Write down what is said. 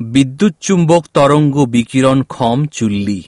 বিদ্যুৎচুম্বক তরঙ্গ বিকিরণ ক্ষম চুল্লি।